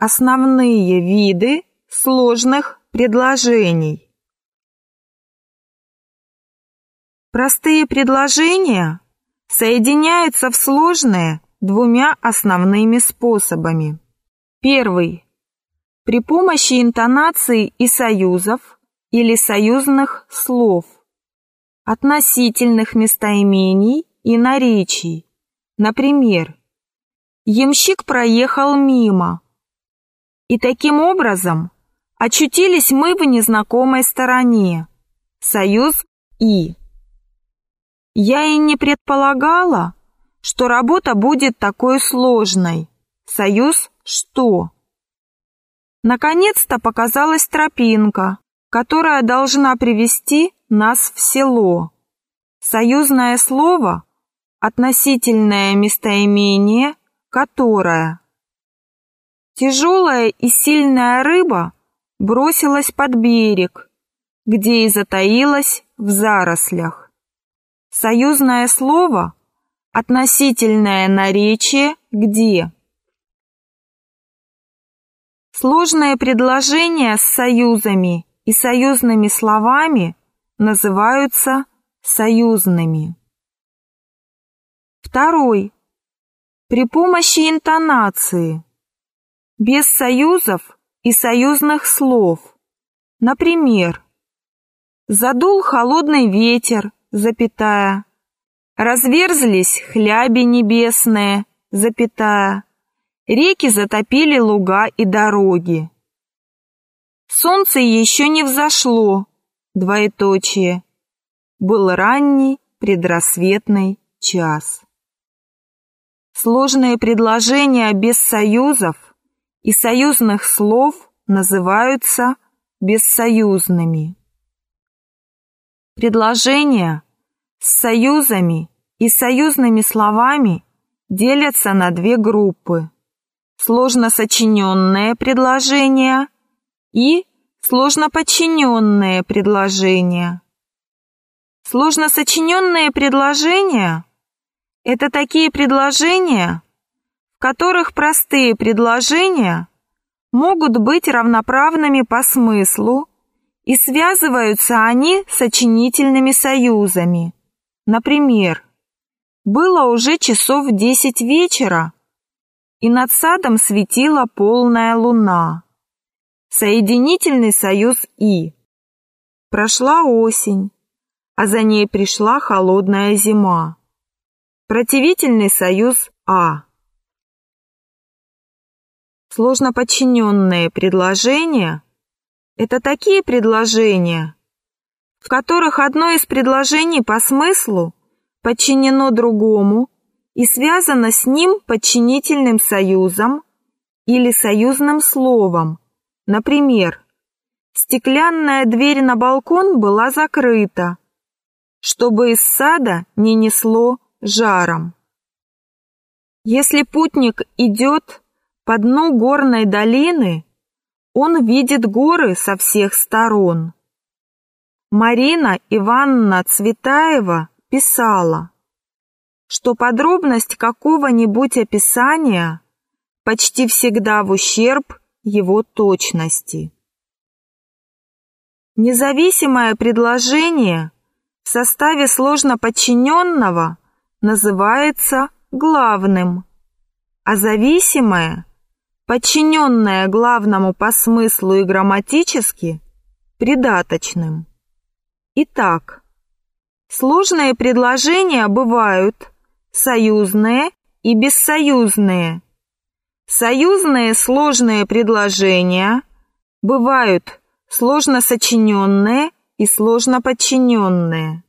Основные виды сложных предложений. Простые предложения соединяются в сложные двумя основными способами. Первый. При помощи интонации и союзов или союзных слов, относительных местоимений и наречий. Например, ямщик проехал мимо. И таким образом очутились мы в незнакомой стороне. Союз «и». Я и не предполагала, что работа будет такой сложной. Союз «что». Наконец-то показалась тропинка, которая должна привести нас в село. Союзное слово – относительное местоимение которая. Тяжелая и сильная рыба бросилась под берег, где и затаилась в зарослях. Союзное слово – относительное наречие «где». Сложные предложения с союзами и союзными словами называются союзными. Второй при помощи интонации, без союзов и союзных слов. Например, задул холодный ветер, запятая, разверзлись хляби небесные, запятая, реки затопили луга и дороги. Солнце еще не взошло, двоеточие. Был ранний предрассветный час. Сложные предложения без союзов и союзных слов называются бессоюзными. Предложения с союзами и союзными словами делятся на две группы. Сложно сочиненные предложения и сложно подчиненные предложения. Сложно сочиненные предложения это такие предложения, которых простые предложения могут быть равноправными по смыслу и связываются они сочинительными союзами. Например, было уже часов десять вечера, и над садом светила полная луна. Соединительный союз «и». Прошла осень, а за ней пришла холодная зима. Противительный союз А. Сложно подчиненные предложения – это такие предложения, в которых одно из предложений по смыслу подчинено другому и связано с ним подчинительным союзом или союзным словом. Например, стеклянная дверь на балкон была закрыта, чтобы из сада не несло жаром. Если путник идет по дну горной долины, он видит горы со всех сторон. Марина Ивановна Цветаева писала, что подробность какого-нибудь описания почти всегда в ущерб его точности. Независимое предложение в составе сложно подчиненного – называется главным, а зависимое, подчиненное главному по смыслу и грамматически, придаточным. Итак, сложные предложения бывают союзные и бессоюзные. Союзные сложные предложения бывают сложно сочиненные и сложно подчиненные.